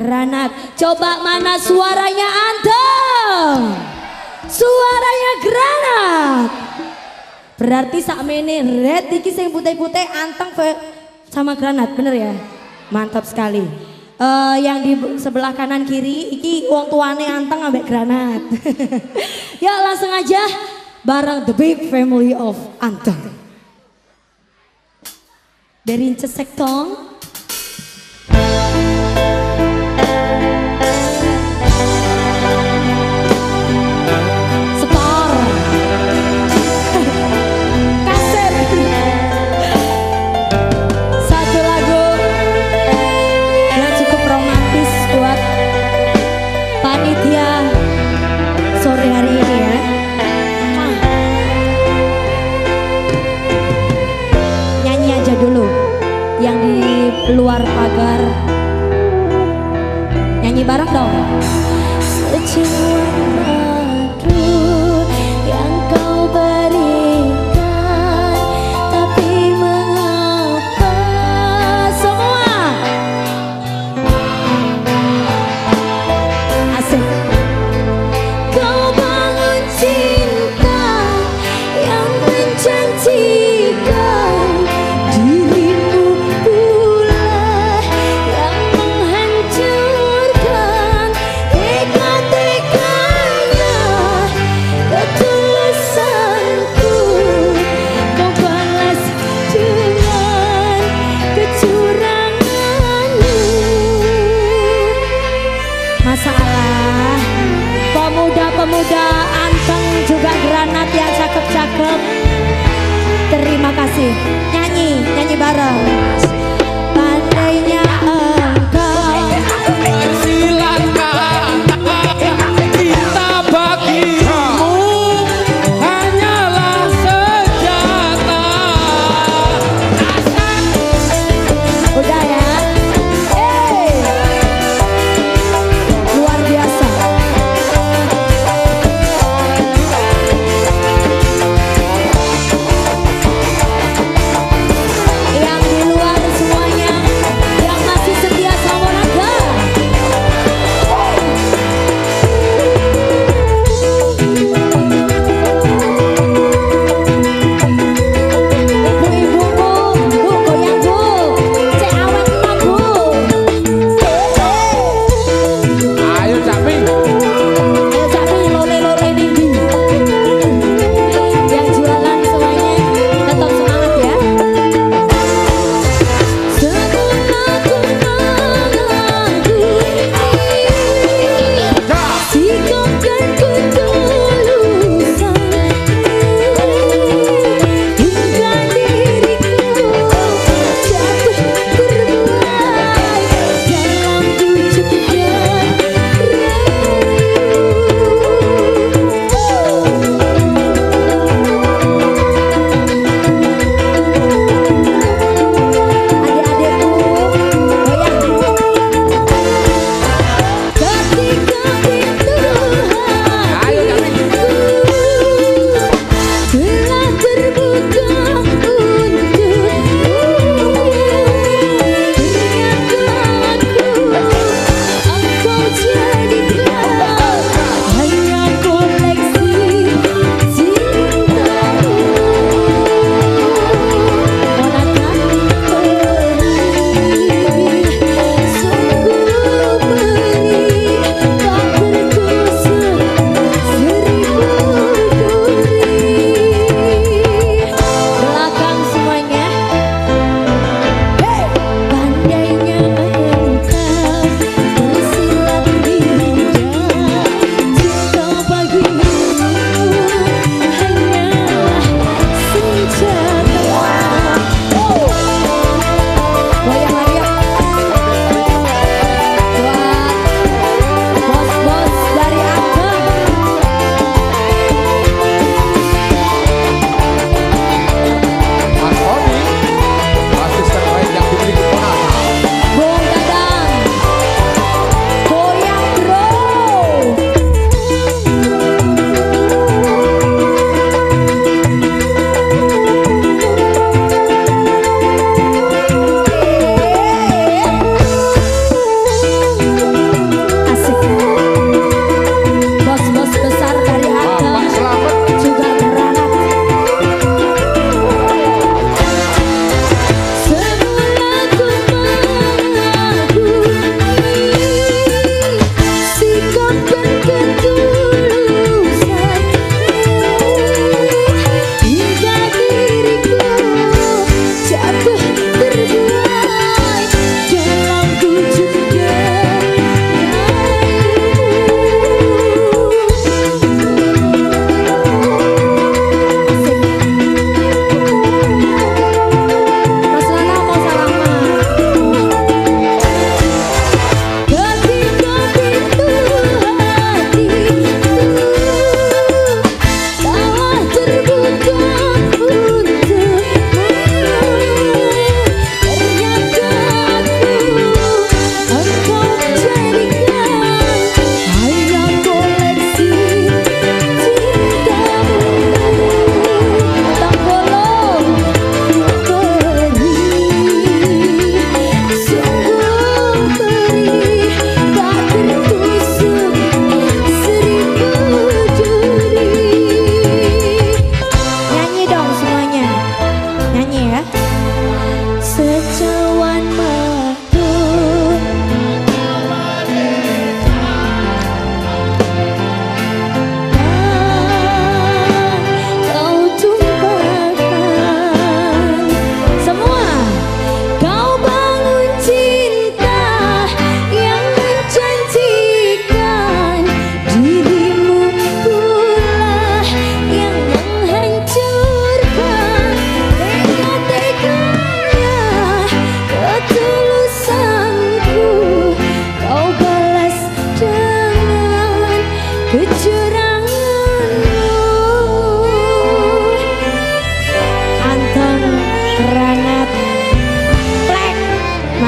Granat. Coba mana suaranya Anteng? Suaranya Granat. Berarti sak mene red iki sing putih-putih Anteng sama Granat, bener ya? Mantap sekali. Uh, yang di sebelah kanan kiri iki uang tuane Anteng ambek Granat. ya langsung aja bareng the big family of Anteng. Dari Cesektong luar pagar. Nyanyi bareng dong. Sejauh nyanyi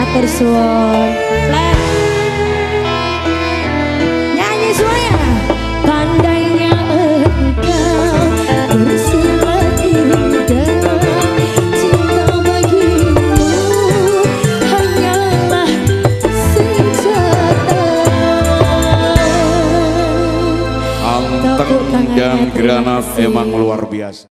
Matur suwun. Flat. Nyanyi semuanya. Tandanya engkau bersifat indah. Cinta bagimu hanyalah senjata. Anteng dan granat emang luar biasa.